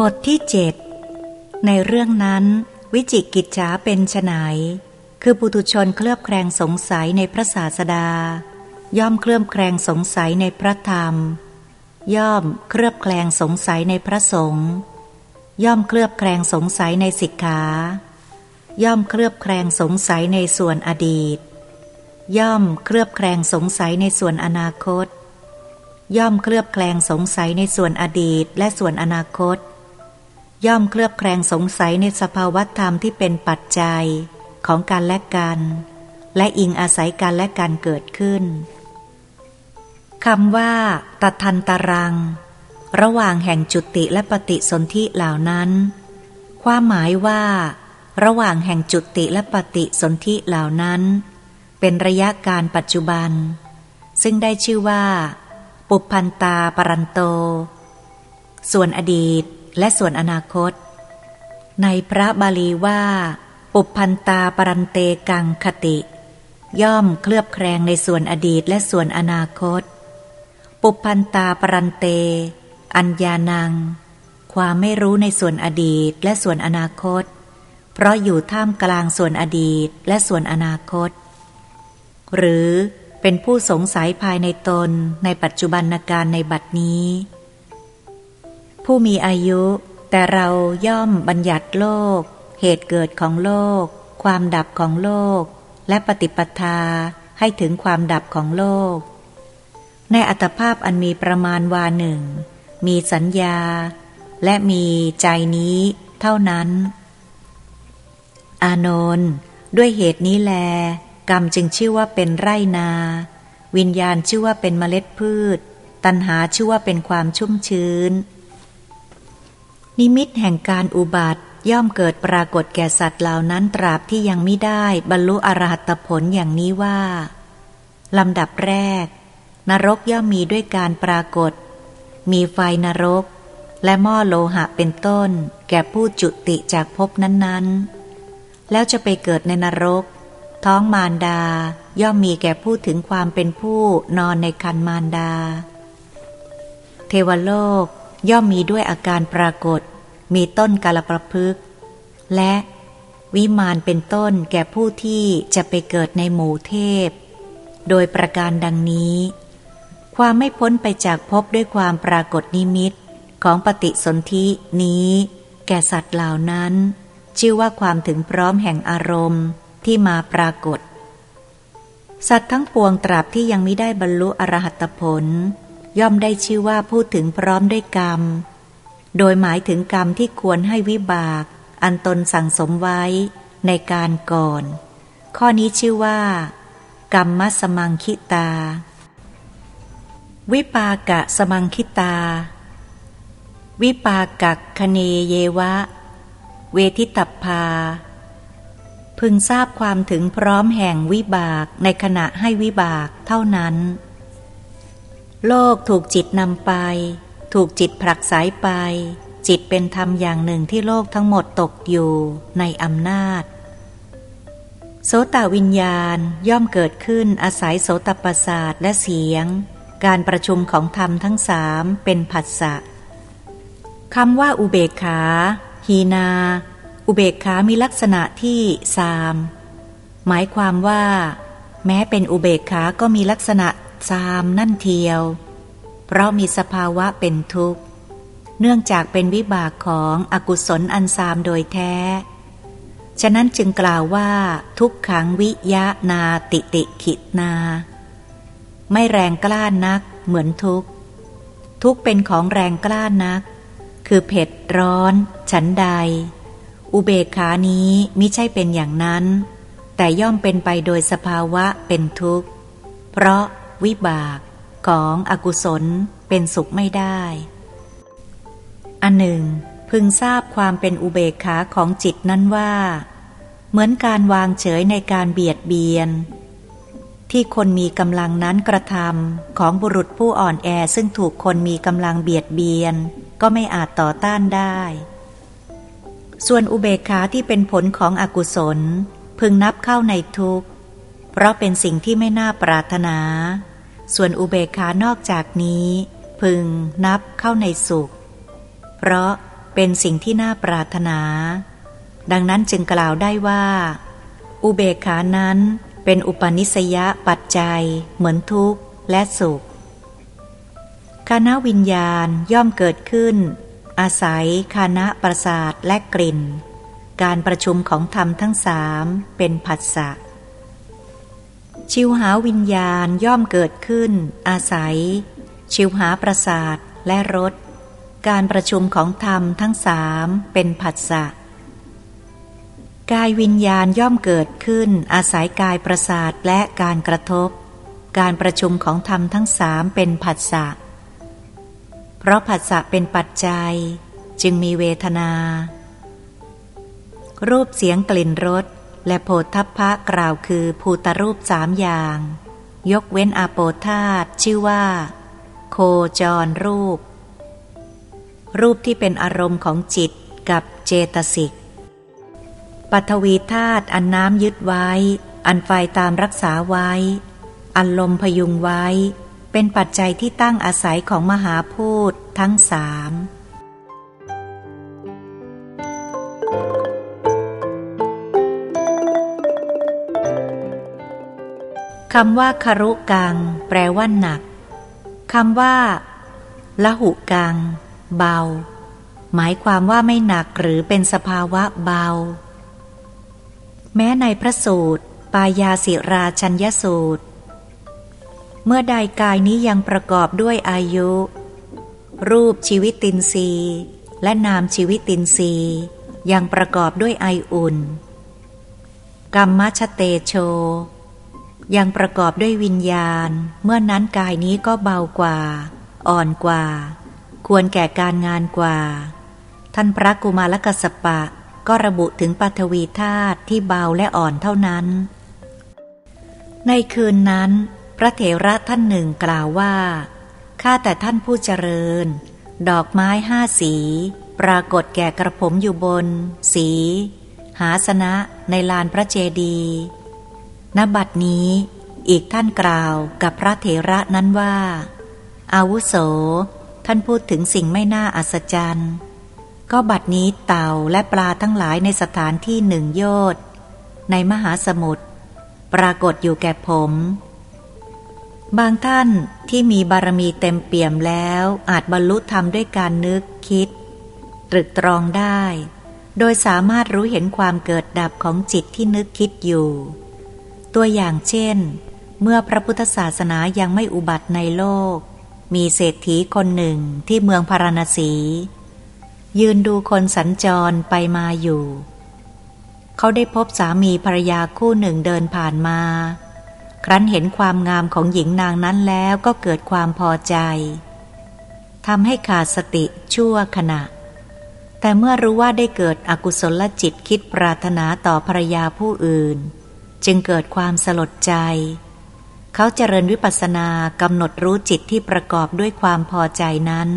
บทที่เจ็ดในเรื่องนั้นวิจิกิจฉาเป็นไฉนคือปุถุชนเคลือบแคลงสงสัยในพระศาสดา ย่อมเคลือบแคลงสงสัยในพระธรรม ย่อมเคลือบแคลงสงสัยในพระสงฆ์ย่อมเคลือบแคลงสงสัยในสิกขา ย่อมเคลือบแคลงสงสัยในส่วนอดีต ย่อมเคลือบแคลงสงสัยในส่วนอนาคต ย่อมเคลือบแคลงสงสัยในส่วนอดีตและส่วนอนาคต ย่อมเคลือบแคลงสงสัยในสภาวธรรมที่เป็นปัจจัยของการและกัน และอิงอาศัยการและการเกิดขึ้นคำว่าตทันตรัง ระหว่างแห่งจุติและปฏิสนธิเหล่านั้น ความหมายว่า ระหว่างแห่งจุติและปฏิสนธิเหล่านั้น เป็นระยะการปัจจุบัน ซึ่งได้ชื่อว่า ปุพันตาปรันโต ส่วนอดีต และส่วนอนาคต ในพระบาลีว่า ปุพันตาปรันเตกังคติ ย่อมเคลือบแคลงในส่วนอดีตและส่วนอนาคต ปุพันตาปรันเต อัญญานัง ความไม่รู้ในส่วนอดีตและส่วนอนาคต เพราะอยู่ท่ามกลางส่วนอดีตและส่วนอนาคต หรือเป็นผู้สงสัยภายในตนในปัจจุบันการในบัดนี้ ผู้มีอายุ แต่เราย่อมบัญญัติโลก เหตุเกิดของโลก ความดับของโลก และปฏิปทาให้ถึงความดับของโลก ในอัตภาพอันมีประมาณวาหนึ่ง มีสัญญา และมีใจนี้เท่านั้น อานนท์ด้วยเหตุนี้แล กรรมจึงชื่อว่าเป็นไรนา วิญญาณชื่อว่าเป็นเมล็ดพืช ตัณหาชื่อว่าเป็นความชุ่มชื้น นิมิตแห่งการอุบัติย่อมเกิดปรากฏแก่สัตว์เหล่านั้นตราบที่ยังไม่ได้บรรลุอรหัตผลอย่างนี้ว่า ลำดับแรก นรกย่อมมีด้วยการปรากฏ มีไฟนรก และหม้อโลหะเป็นต้น แก่ผู้จุติจากภพนั้นๆ แล้วจะไปเกิดในนรก ท้องมารดาย่อมมีแก่ผู้ถึงความเป็นผู้นอนในคันมารดา เทวโลก ย่อมมีด้วยอาการปรากฏ มีต้นกาลประพฤกและวิมานเป็นต้นแก่ผู้ที่จะไปเกิดในหมู่เทพ โดยประการดังนี้ ความไม่พ้นไปจากพบด้วยความปรากฏนิมิตของปฏิสนธินี้ แก่สัตว์เหล่านั้น ชื่อว่าความถึงพร้อมแห่งอารมณ์ที่มาปรากฏ สัตว์ทั้งปวงตราบที่ยังไม่ได้บรรลุอรหัตผล ย่อมได้ชื่อว่าพูดถึงพร้อมด้วยกรรม โดยหมายถึงกรรมที่ควรให้วิบาก อันตนสั่งสมไว้ในการก่อน ข้อนี้ชื่อว่า กรรมมสมังคิตา วิปากะสมังคิตา วิปากะคเนเยวะ เวทิตพาพึงทราบความถึงพร้อมแห่งวิบากในขณะให้วิบากเท่านั้น โลกถูกจิตนำไป ถูกจิตผลักสายไป จิตเป็นธรรมอย่างหนึ่งที่โลกทั้งหมดตกอยู่ในอำนาจ โสตวิญญาณย่อมเกิดขึ้นอาศัยโสตประสาทและเสียง การประชุมของธรรมทั้งสามเป็นผัสสะคำว่าอุเบกขาหีนา อุเบกขามีลักษณะที่สาม หมายความว่า แม้เป็นอุเบกขาก็มีลักษณะ สามนั่นเทียว เพราะมีสภาวะเป็นทุกข์ เนื่องจากเป็นวิบากของอกุศลอันซามโดยแท้ ฉะนั้นจึงกล่าวว่า ทุกขังวิยะนาติติขินา ไม่แรงกล้านักเหมือนทุกข์ ทุกเป็นของแรงกล้านัก คือเผ็ดร้อน ฉันใด อุเบกขานี้มิใช่เป็นอย่างนั้นแต่ย่อมเป็นไปโดยสภาวะเป็นทุกข์ เพราะ วิบากของอกุศลเป็นสุขไม่ได้ อันหนึ่ง พึงทราบความเป็นอุเบกขาของจิตนั้นว่า เหมือนการวางเฉยในการเบียดเบียน ที่คนมีกำลังนั้นกระทำของบุรุษผู้อ่อนแอซึ่งถูกคนมีกำลังเบียดเบียน ก็ไม่อาจต่อต้านได้ ส่วนอุเบกขาที่เป็นผลของอกุศล พึงนับเข้าในทุกข์ เพราะเป็นสิ่งที่ไม่น่าปรารถนา ส่วนอุเบกขานอกจากนี้ พึงนับเข้าในสุข เพราะเป็นสิ่งที่น่าปรารถนา ดังนั้นจึงกล่าวได้ว่า อุเบกขานั้นเป็นอุปนิสยปัจจัย เหมือนทุกข์และสุขคณะวิญญาณย่อมเกิดขึ้น อาศัยคณะประสาทและกลิ่น การประชุมของธรรมทั้งสามเป็นผัสสะ ชิวหาวิญญาณย่อมเกิดขึ้น อาศัย ชิวหาประสาทและรส การประชุมของธรรมทั้งสามเป็นผัสสะ กายวิญญาณย่อมเกิดขึ้น อาศัยกายประสาทและการกระทบ การประชุมของธรรมทั้งสามเป็นผัสสะ เพราะผัสสะเป็นปัจจัย จึงมีเวทนา รูปเสียงกลิ่นรส และโพธพะกล่าวคือภูตรูปสามอย่าง ยกเว้นอาโปธาตชื่อว่า โคจรรูป รูปที่เป็นอารมณ์ของจิตกับเจตสิก ปัทวีธาตุอันน้ำยึดไว้ อันไฟตามรักษาไว้ อันลมพยุงไว้ เป็นปัจจัยที่ตั้งอาศัยของมหาพูดทั้งสาม คำว่าคารุกัง แปลว่าหนัก คำว่าละหุกัง เบา หมายความว่าไม่หนักหรือเป็นสภาวะเบา แม้ในพระสูตร ปายาสิราชัญญสูตร เมื่อใดกายนี้ยังประกอบด้วยอายุ รูปชีวิตตินรีและนามชีวิตตินรียังประกอบด้วยไออุ่น กรรมชเตโช ยังประกอบด้วยวิญญาณ เมื่อนั้นกายนี้ก็เบากว่า อ่อนกว่า ควรแก่การงานกว่า ท่านพระกุมารกัสปะ ก็ระบุถึงปัทวีธาตุที่เบาและอ่อนเท่านั้น ในคืนนั้น พระเถระท่านหนึ่งกล่าวว่า ข้าแต่ท่านผู้เจริญ ดอกไม้ห้าสี ปรากฏแก่กระผมอยู่บน สี หาสนะในลานพระเจดีย์ ณบัดนี้อีกท่านกล่าวกับพระเถระนั้นว่า อาวุโส ท่านพูดถึงสิ่งไม่น่าอัศจรรย์ ก็บัดนี้เต่าและปลาทั้งหลายในสถานที่หนึ่งโยชน์ในมหาสมุทรปรากฏอยู่แก่ผม บางท่านที่มีบารมีเต็มเปี่ยมแล้วอาจบรรลุธรรมด้วยการนึกคิด ตรึกตรองได้ โดยสามารถรู้เห็นความเกิดดับของจิตที่นึกคิดอยู่ ตัวอย่างเช่น เมื่อพระพุทธศาสนายังไม่อุบัติในโลก มีเศรษฐีคนหนึ่งที่เมืองพาราณสี ยืนดูคนสัญจรไปมาอยู่ เขาได้พบสามีภรรยาคู่หนึ่งเดินผ่านมา ครั้นเห็นความงามของหญิงนางนั้นแล้วก็เกิดความพอใจทำให้ขาดสติชั่วขณะ แต่เมื่อรู้ว่าได้เกิดอกุศลจิตคิดปรารถนาต่อภรรยาผู้อื่น จึงเกิดความสลดใจ เขาเจริญวิปัสสนากำหนดรู้จิตที่ประกอบด้วยความพอใจนั้น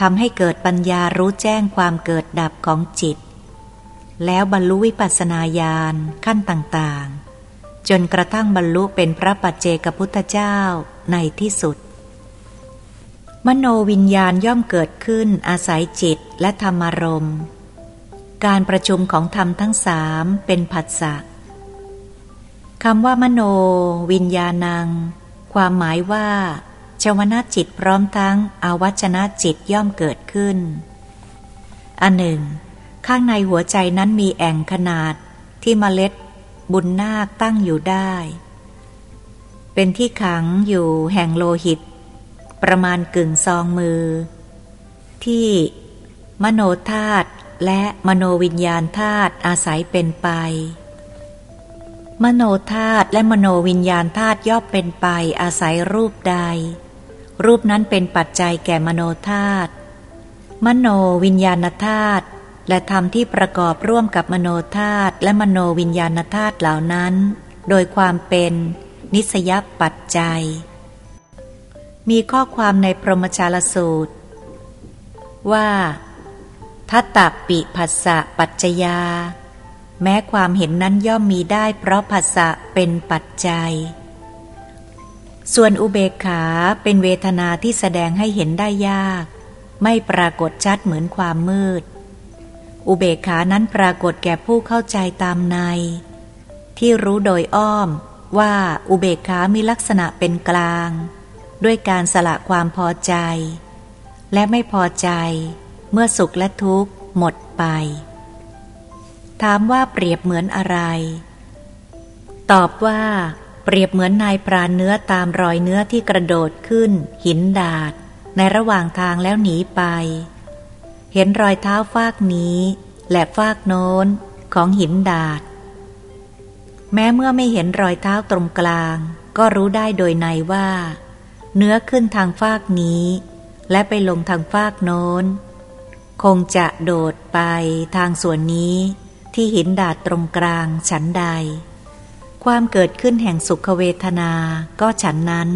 ทำให้เกิดปัญญารู้แจ้งความเกิดดับของจิต แล้วบรรลุวิปัสสนาญาณขั้นต่างๆ จนกระทั่งบรรลุเป็นพระปัจเจกพุทธเจ้าในที่สุด มโนวิญญาณย่อมเกิดขึ้นอาศัยจิตและธรรมารมณ์ การประชุมของธรรมทั้งสามเป็นผัสสะ คำว่ามโน วิญญาณัง ความหมายว่าชวนาจิตพร้อมทั้งอาวัชนะจิตย่อมเกิดขึ้น อันหนึ่ง ข้างในหัวใจนั้นมีแอ่งขนาดที่มเมล็ด บุญนาคตั้งอยู่ได้ เป็นที่ขังอยู่แห่งโลหิต ประมาณกึ่งซองมือ ที่มโนธาตุและมโนวิญญาณธาตุอาศัยเป็นไป มโนธาตุและมโนวิญญาณธาตุย่อมเป็นไปอาศัยรูปใด รูปนั้นเป็นปัจจัยแก่มโนธาตุมโนวิญญาณธาตุและธรรมที่ประกอบร่วมกับมโนธาตุและมโนวิญญาณธาตุเหล่านั้น โดยความเป็นนิสยปัจจัย มีข้อความในพรหมชาลสูตร ว่าทัตตปิภัสสะปัจจยา แม้ความเห็นนั้นย่อมมีได้เพราะภาษะเป็นปัจจัย ส่วนอุเบกขาเป็นเวทนาที่แสดงให้เห็นได้ยาก ไม่ปรากฏชัดเหมือนความมืด อุเบกขานั้นปรากฏแก่ผู้เข้าใจตามใน ที่รู้โดยอ้อมว่าอุเบกขามีลักษณะเป็นกลาง ด้วยการสละความพอใจ และไม่พอใจ เมื่อสุขและทุกข์หมดไป ถามว่าเปรียบเหมือนอะไร ตอบว่า เปรียบเหมือนนายปราเนื้อตามรอยเนื้อที่กระโดดขึ้น หินดาด ในระหว่างทางแล้วหนีไป เห็นรอยเท้าฟากนี้ และฟากโน้นของหินดาด แม้เมื่อไม่เห็นรอยเท้าตรงกลาง ก็รู้ได้โดยในว่า เนื้อขึ้นทางฟากนี้ และไปลงทางฟากโน้น คงจะโดดไปทางส่วนนี้ ที่หินดาดตรงกลางฉันใด ความเกิดขึ้นแห่งสุขเวทนาก็ฉันนั้น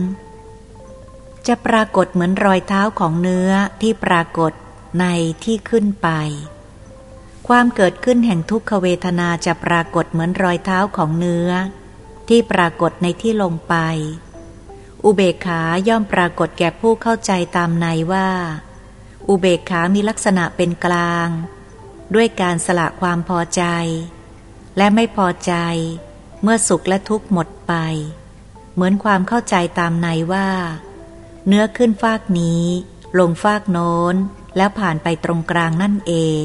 จะปรากฏเหมือนรอยเท้าของเนื้อที่ปรากฏในที่ขึ้นไป ความเกิดขึ้นแห่งทุกขเวทนาจะปรากฏเหมือนรอยเท้าของเนื้อ ที่ปรากฏในที่ลงไป อุเบกขาย่อมปรากฏแก่ผู้เข้าใจตามในว่า อุเบกขามีลักษณะเป็นกลาง ด้วยการสละความพอใจ และไม่พอใจ เมื่อสุขและทุกข์หมดไป เหมือนความเข้าใจตามในว่า เนื้อขึ้นฟากนี้ ลงฟากโน้น แล้วผ่านไปตรงกลางนั่นเอง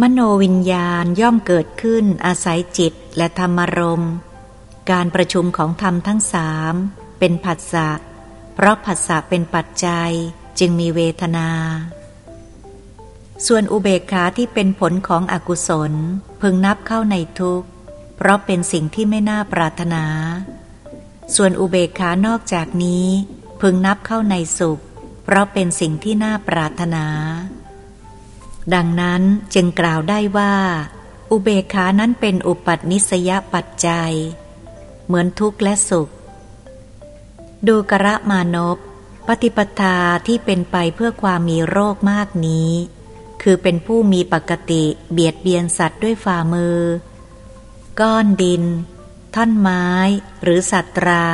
มโนวิญญาณย่อมเกิดขึ้นอาศัยจิตและธรรมรม การประชุมของธรรมทั้งสามเป็นผัสสะเพราะผัสสะเป็นปัจจัยจึงมีเวทนา ส่วนอุเบกขาที่เป็นผลของอกุศล พึงนับเข้าในทุกข์ เพราะเป็นสิ่งที่ไม่น่าปรารถนา ส่วนอุเบกขานอกจากนี้ พึงนับเข้าในสุข เพราะเป็นสิ่งที่น่าปรารถนา ดังนั้นจึงกล่าวได้ว่า อุเบกขานั้นเป็นอุปันิสยปัจจัย เหมือนทุกข์และสุข ดูกระมานพปฏิปทาที่เป็นไปเพื่อความมีโรคมากนี้ คือเป็นผู้มีปกติเบียดเบียนสัตว์ด้วยฝ่ามือ ก้อนดิน ท่อนไม้ หรือสัตรา